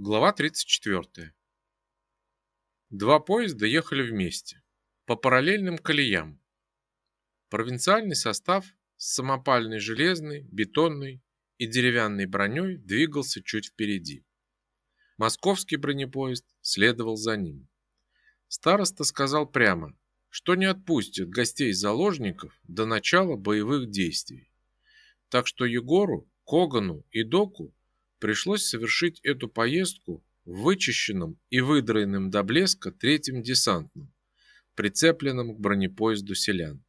Глава 34. Два поезда ехали вместе, по параллельным колеям. Провинциальный состав с самопальной железной, бетонной и деревянной броней двигался чуть впереди. Московский бронепоезд следовал за ним. Староста сказал прямо, что не отпустит гостей-заложников до начала боевых действий. Так что Егору, Когану и Доку пришлось совершить эту поездку в вычищенном и выдраенном до блеска третьем десантном, прицепленном к бронепоезду селян.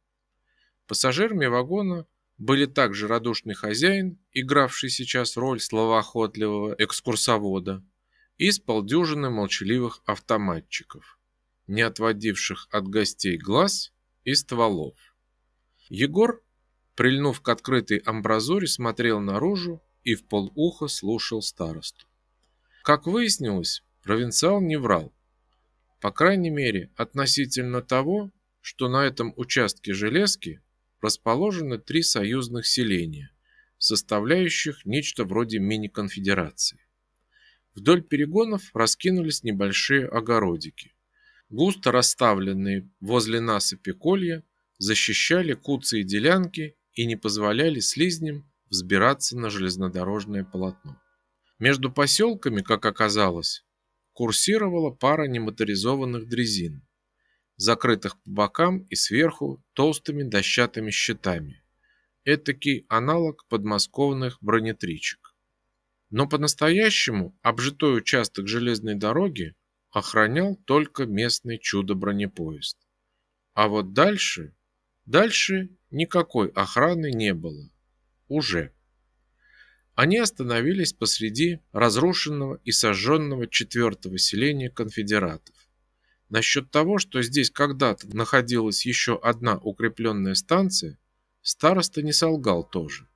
Пассажирами вагона были также радушный хозяин, игравший сейчас роль словоохотливого экскурсовода, и с полдюжины молчаливых автоматчиков, не отводивших от гостей глаз и стволов. Егор, прильнув к открытой амбразуре, смотрел наружу и в полуха слушал старосту. Как выяснилось, провинциал не врал. По крайней мере, относительно того, что на этом участке железки расположены три союзных селения, составляющих нечто вроде мини-конфедерации. Вдоль перегонов раскинулись небольшие огородики. Густо расставленные возле насыпи колья защищали куцы и делянки и не позволяли слизням взбираться на железнодорожное полотно. Между поселками, как оказалось, курсировала пара немоторизованных дрезин, закрытых по бокам и сверху толстыми дощатыми щитами. Этакий аналог подмосковных бронетричек. Но по-настоящему обжитой участок железной дороги охранял только местный чудо-бронепоезд. А вот дальше, дальше никакой охраны не было уже. Они остановились посреди разрушенного и сожженного четвертого селения конфедератов. Насчет того, что здесь когда-то находилась еще одна укрепленная станция, староста не солгал тоже.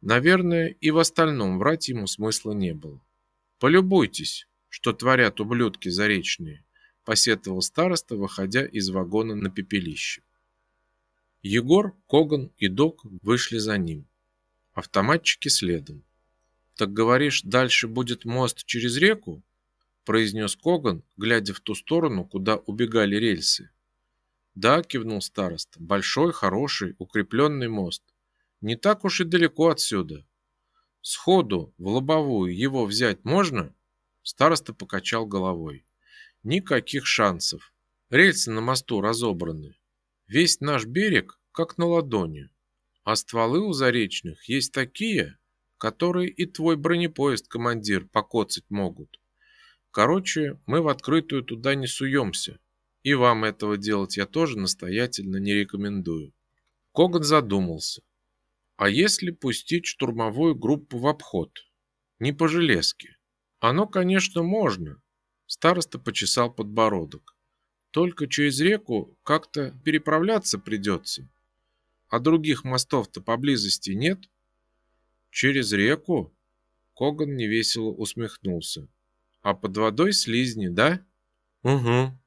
Наверное, и в остальном врать ему смысла не было. Полюбуйтесь, что творят ублюдки заречные, посетовал староста, выходя из вагона на пепелище. Егор, Коган и Док вышли за ним. Автоматчики следом. «Так говоришь, дальше будет мост через реку?» произнес Коган, глядя в ту сторону, куда убегали рельсы. «Да», — кивнул староста, — «большой, хороший, укрепленный мост. Не так уж и далеко отсюда. Сходу, в лобовую, его взять можно?» Староста покачал головой. «Никаких шансов. Рельсы на мосту разобраны. Весь наш берег как на ладони. А стволы у заречных есть такие, которые и твой бронепоезд, командир, покоцать могут. Короче, мы в открытую туда не суемся. И вам этого делать я тоже настоятельно не рекомендую. Коган задумался. А если пустить штурмовую группу в обход? Не по железке. Оно, конечно, можно. Староста почесал подбородок. Только через реку как-то переправляться придется. А других мостов-то поблизости нет? Через реку? Коган невесело усмехнулся. А под водой слизни, да? Угу.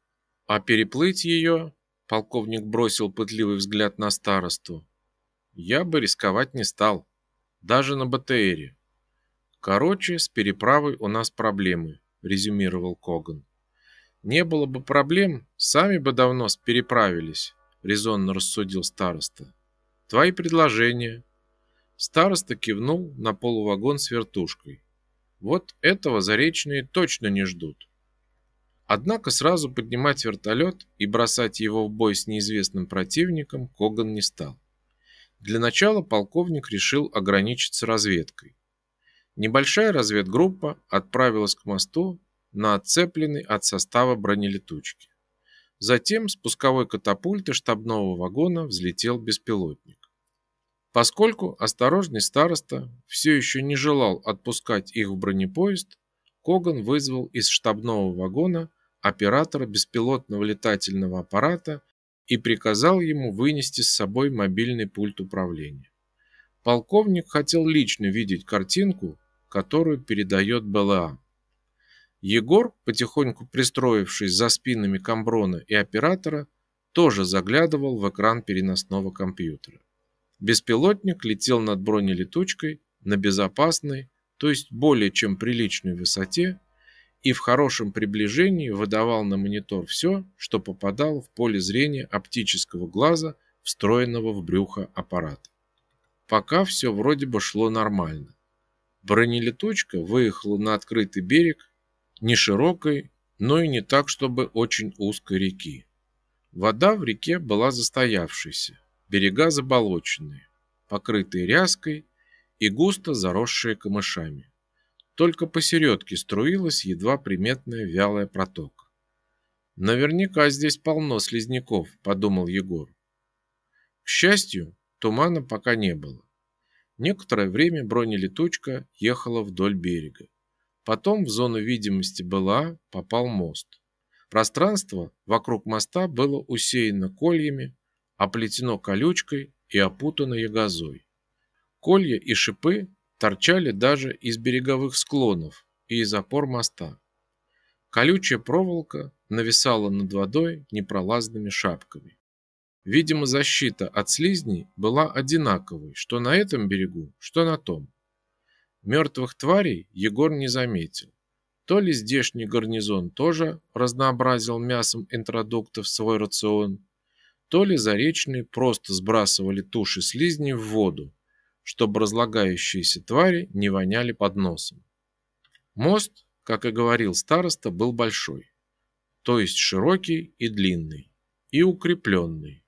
А переплыть ее? Полковник бросил пытливый взгляд на старосту. Я бы рисковать не стал. Даже на БТРе. Короче, с переправой у нас проблемы, резюмировал Коган. Не было бы проблем, сами бы давно переправились, резонно рассудил староста. Твои предложения. Староста кивнул на полувагон с вертушкой. Вот этого заречные точно не ждут. Однако сразу поднимать вертолет и бросать его в бой с неизвестным противником Коган не стал. Для начала полковник решил ограничиться разведкой. Небольшая разведгруппа отправилась к мосту на отцепленный от состава бронелетучки. Затем с пусковой катапульты штабного вагона взлетел беспилотник. Поскольку осторожный староста все еще не желал отпускать их в бронепоезд, Коган вызвал из штабного вагона оператора беспилотного летательного аппарата и приказал ему вынести с собой мобильный пульт управления. Полковник хотел лично видеть картинку, которую передает БЛА. Егор, потихоньку пристроившись за спинами Камброна и оператора, тоже заглядывал в экран переносного компьютера. Беспилотник летел над бронелетучкой на безопасной, то есть более чем приличной высоте и в хорошем приближении выдавал на монитор все, что попадало в поле зрения оптического глаза, встроенного в брюхо аппарата. Пока все вроде бы шло нормально. Бронелетучка выехала на открытый берег не широкой, но и не так, чтобы очень узкой реки. Вода в реке была застоявшейся, берега заболоченные, покрытые ряской и густо заросшие камышами. Только посередке струилась едва приметная вялая протока. Наверняка здесь полно слизняков, подумал Егор. К счастью, тумана пока не было. Некоторое время бронелетучка ехала вдоль берега. Потом в зону видимости была попал мост. Пространство вокруг моста было усеяно кольями, оплетено колючкой и опутано ягозой. Колья и шипы торчали даже из береговых склонов и из опор моста. Колючая проволока нависала над водой непролазными шапками. Видимо, защита от слизней была одинаковой, что на этом берегу, что на том. Мертвых тварей Егор не заметил. То ли здешний гарнизон тоже разнообразил мясом интродуктов свой рацион, то ли заречные просто сбрасывали туши слизней в воду, чтобы разлагающиеся твари не воняли под носом. Мост, как и говорил староста, был большой, то есть широкий и длинный, и укрепленный,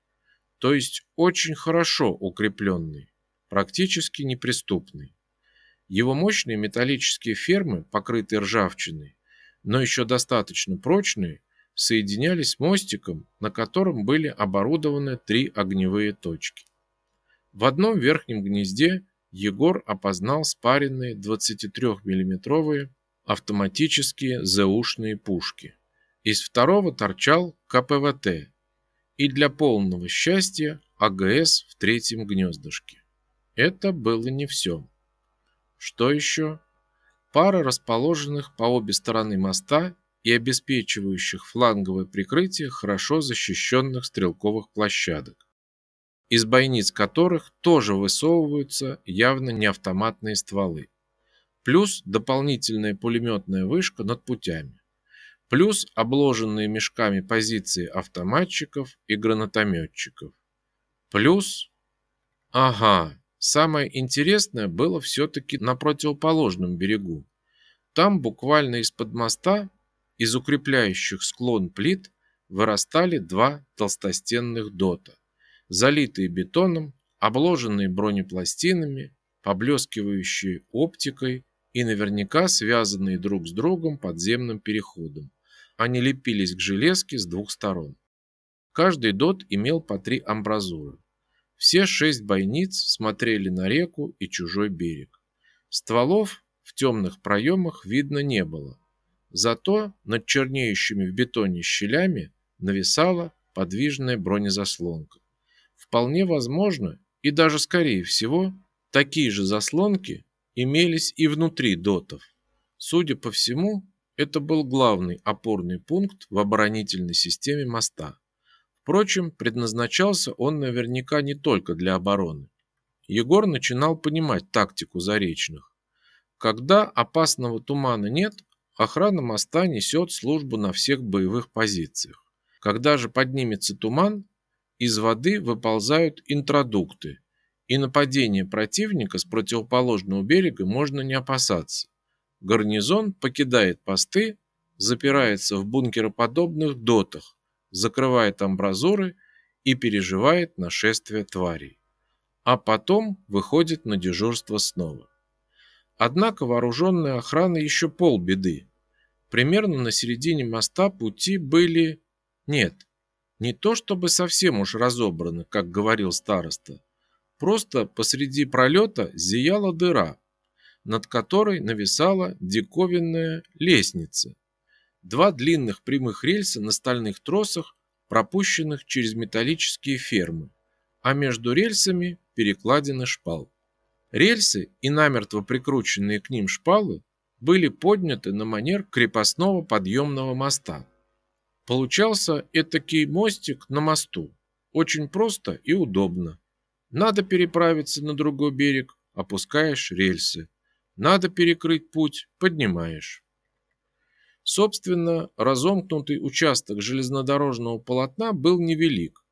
то есть очень хорошо укрепленный, практически неприступный. Его мощные металлические фермы, покрытые ржавчиной, но еще достаточно прочные, соединялись мостиком, на котором были оборудованы три огневые точки. В одном верхнем гнезде Егор опознал спаренные 23-миллиметровые автоматические ЗУшные пушки. Из второго торчал КПВТ и для полного счастья АГС в третьем гнездышке. Это было не все. Что еще? Пара расположенных по обе стороны моста и обеспечивающих фланговое прикрытие хорошо защищенных стрелковых площадок, из бойниц которых тоже высовываются явно не автоматные стволы. Плюс дополнительная пулеметная вышка над путями. Плюс обложенные мешками позиции автоматчиков и гранатометчиков. Плюс... Ага, Самое интересное было все-таки на противоположном берегу. Там буквально из-под моста, из укрепляющих склон плит, вырастали два толстостенных дота, залитые бетоном, обложенные бронепластинами, поблескивающие оптикой и наверняка связанные друг с другом подземным переходом. Они лепились к железке с двух сторон. Каждый дот имел по три амбразуры. Все шесть бойниц смотрели на реку и чужой берег. Стволов в темных проемах видно не было. Зато над чернеющими в бетоне щелями нависала подвижная бронезаслонка. Вполне возможно, и даже скорее всего, такие же заслонки имелись и внутри дотов. Судя по всему, это был главный опорный пункт в оборонительной системе моста. Впрочем, предназначался он наверняка не только для обороны. Егор начинал понимать тактику заречных. Когда опасного тумана нет, охрана моста несет службу на всех боевых позициях. Когда же поднимется туман, из воды выползают интродукты, и нападение противника с противоположного берега можно не опасаться. Гарнизон покидает посты, запирается в бункероподобных дотах, закрывает амбразуры и переживает нашествие тварей. А потом выходит на дежурство снова. Однако вооруженная охрана еще полбеды. Примерно на середине моста пути были... Нет, не то чтобы совсем уж разобраны, как говорил староста. Просто посреди пролета зияла дыра, над которой нависала диковинная лестница, два длинных прямых рельса на стальных тросах, пропущенных через металлические фермы, а между рельсами перекладины шпал. Рельсы и намертво прикрученные к ним шпалы были подняты на манер крепостного подъемного моста. Получался этакий мостик на мосту. Очень просто и удобно. Надо переправиться на другой берег, опускаешь рельсы. Надо перекрыть путь, поднимаешь. Собственно, разомкнутый участок железнодорожного полотна был невелик.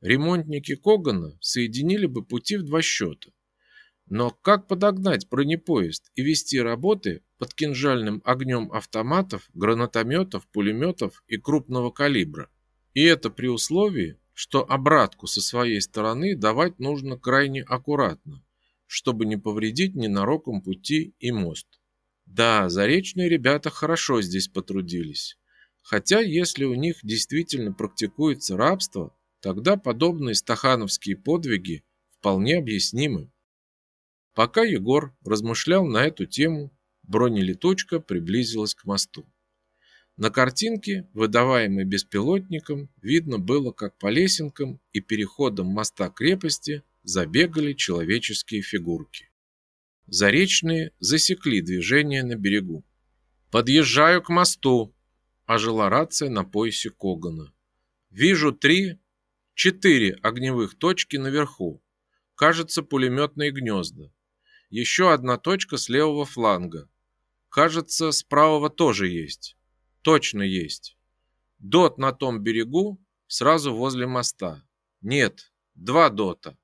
Ремонтники Когана соединили бы пути в два счета. Но как подогнать бронепоезд и вести работы под кинжальным огнем автоматов, гранатометов, пулеметов и крупного калибра? И это при условии, что обратку со своей стороны давать нужно крайне аккуратно, чтобы не повредить ненароком пути и мост. Да, заречные ребята хорошо здесь потрудились. Хотя, если у них действительно практикуется рабство, тогда подобные стахановские подвиги вполне объяснимы. Пока Егор размышлял на эту тему, бронелетучка приблизилась к мосту. На картинке, выдаваемой беспилотником, видно было, как по лесенкам и переходам моста крепости забегали человеческие фигурки. Заречные засекли движение на берегу. «Подъезжаю к мосту», – ожила рация на поясе Когана. «Вижу три, четыре огневых точки наверху. Кажется, пулеметные гнезда. Еще одна точка с левого фланга. Кажется, с правого тоже есть. Точно есть. Дот на том берегу, сразу возле моста. Нет, два дота.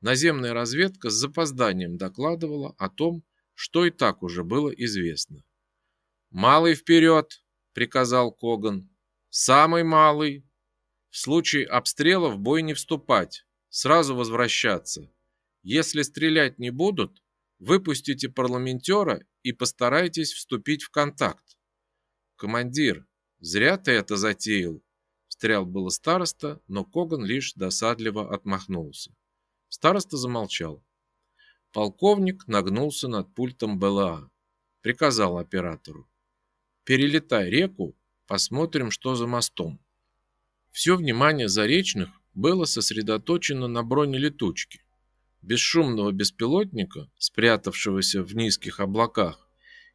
Наземная разведка с запозданием докладывала о том, что и так уже было известно. «Малый вперед!» – приказал Коган. «Самый малый! В случае обстрела в бой не вступать, сразу возвращаться. Если стрелять не будут, Выпустите парламентера и постарайтесь вступить в контакт. Командир, зря ты это затеял. Встрял было староста, но Коган лишь досадливо отмахнулся. Староста замолчал. Полковник нагнулся над пультом БЛА. Приказал оператору. Перелетай реку, посмотрим, что за мостом. Все внимание заречных было сосредоточено на бронелетучке. Бесшумного беспилотника, спрятавшегося в низких облаках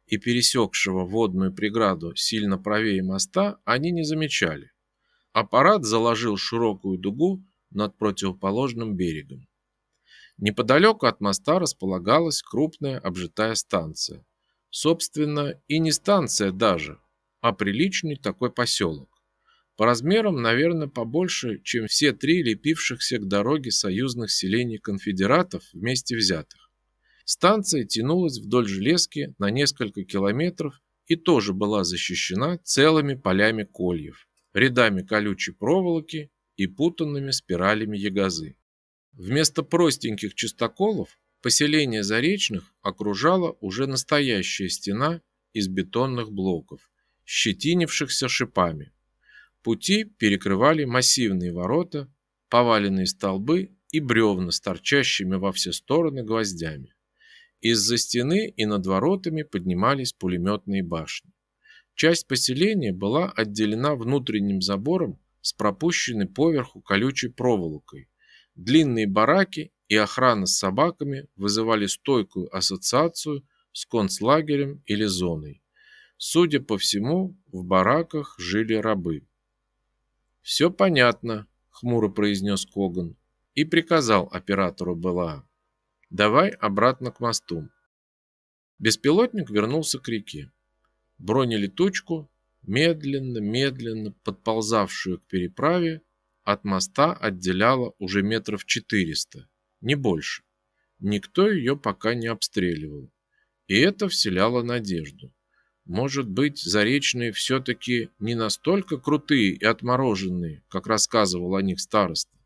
и пересекшего водную преграду сильно правее моста, они не замечали. Аппарат заложил широкую дугу над противоположным берегом. Неподалеку от моста располагалась крупная обжитая станция. Собственно, и не станция даже, а приличный такой поселок. По размерам, наверное, побольше, чем все три лепившихся к дороге союзных селений конфедератов вместе взятых. Станция тянулась вдоль железки на несколько километров и тоже была защищена целыми полями кольев, рядами колючей проволоки и путанными спиралями ягозы. Вместо простеньких чистоколов поселение Заречных окружала уже настоящая стена из бетонных блоков, щетинившихся шипами. Пути перекрывали массивные ворота, поваленные столбы и бревна с торчащими во все стороны гвоздями. Из-за стены и над воротами поднимались пулеметные башни. Часть поселения была отделена внутренним забором с пропущенной поверху колючей проволокой. Длинные бараки и охрана с собаками вызывали стойкую ассоциацию с концлагерем или зоной. Судя по всему, в бараках жили рабы. «Все понятно», — хмуро произнес Коган и приказал оператору БЛА. «Давай обратно к мосту». Беспилотник вернулся к реке. Бронелетучку, медленно-медленно подползавшую к переправе, от моста отделяло уже метров четыреста, не больше. Никто ее пока не обстреливал. И это вселяло надежду. Может быть, заречные все-таки не настолько крутые и отмороженные, как рассказывал о них староста.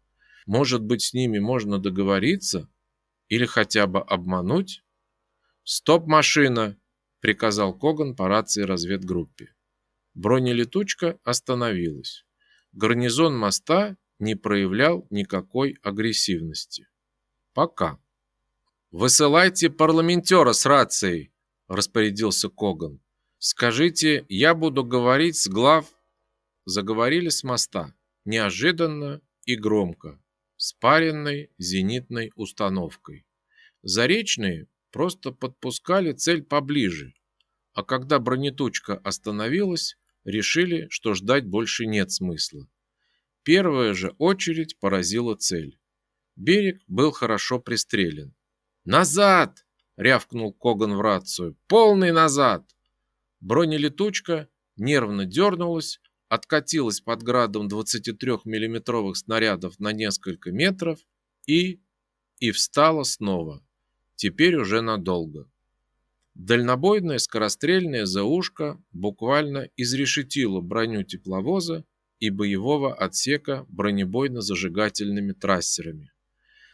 Может быть, с ними можно договориться или хотя бы обмануть? «Стоп, машина!» – приказал Коган по рации разведгруппе. Бронелетучка остановилась. Гарнизон моста не проявлял никакой агрессивности. Пока. «Высылайте парламентера с рацией!» – распорядился Коган. Скажите, я буду говорить с глав... Заговорили с моста. Неожиданно и громко. С паренной зенитной установкой. Заречные просто подпускали цель поближе. А когда бронетучка остановилась, решили, что ждать больше нет смысла. Первая же очередь поразила цель. Берег был хорошо пристрелен. «Назад!» — рявкнул Коган в рацию. «Полный назад!» Бронелетучка нервно дернулась, откатилась под градом 23-миллиметровых снарядов на несколько метров и... и встала снова, теперь уже надолго. Дальнобойная скорострельная заушка буквально изрешетила броню тепловоза и боевого отсека бронебойно-зажигательными трассерами.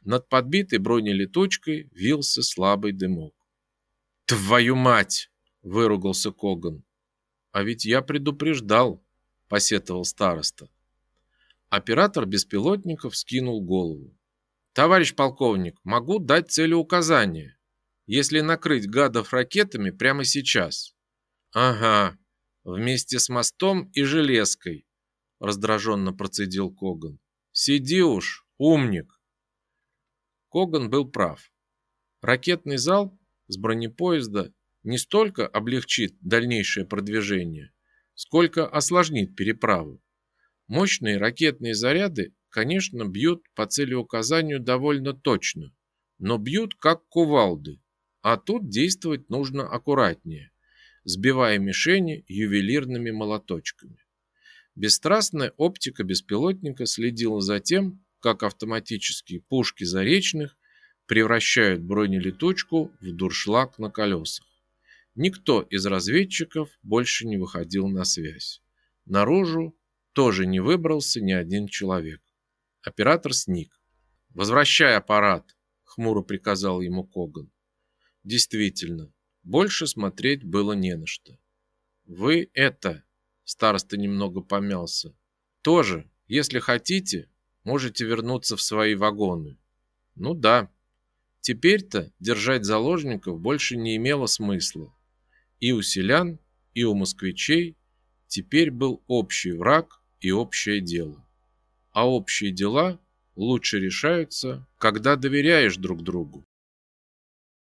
Над подбитой бронелетучкой вился слабый дымок. «Твою мать!» – выругался Коган. «А ведь я предупреждал», – посетовал староста. Оператор беспилотников скинул голову. «Товарищ полковник, могу дать целеуказание, если накрыть гадов ракетами прямо сейчас». «Ага, вместе с мостом и железкой», – раздраженно процедил Коган. «Сиди уж, умник». Коган был прав. Ракетный залп с бронепоезда не столько облегчит дальнейшее продвижение, сколько осложнит переправу. Мощные ракетные заряды, конечно, бьют по целеуказанию довольно точно, но бьют как кувалды, а тут действовать нужно аккуратнее, сбивая мишени ювелирными молоточками. Бесстрастная оптика беспилотника следила за тем, как автоматические пушки заречных превращают бронелетучку в дуршлаг на колесах. Никто из разведчиков больше не выходил на связь. Наружу тоже не выбрался ни один человек. Оператор сник. «Возвращай аппарат», — хмуро приказал ему Коган. Действительно, больше смотреть было не на что. «Вы это...» — староста немного помялся. «Тоже, если хотите, можете вернуться в свои вагоны». «Ну да», Теперь-то держать заложников больше не имело смысла. И у селян, и у москвичей теперь был общий враг и общее дело. А общие дела лучше решаются, когда доверяешь друг другу.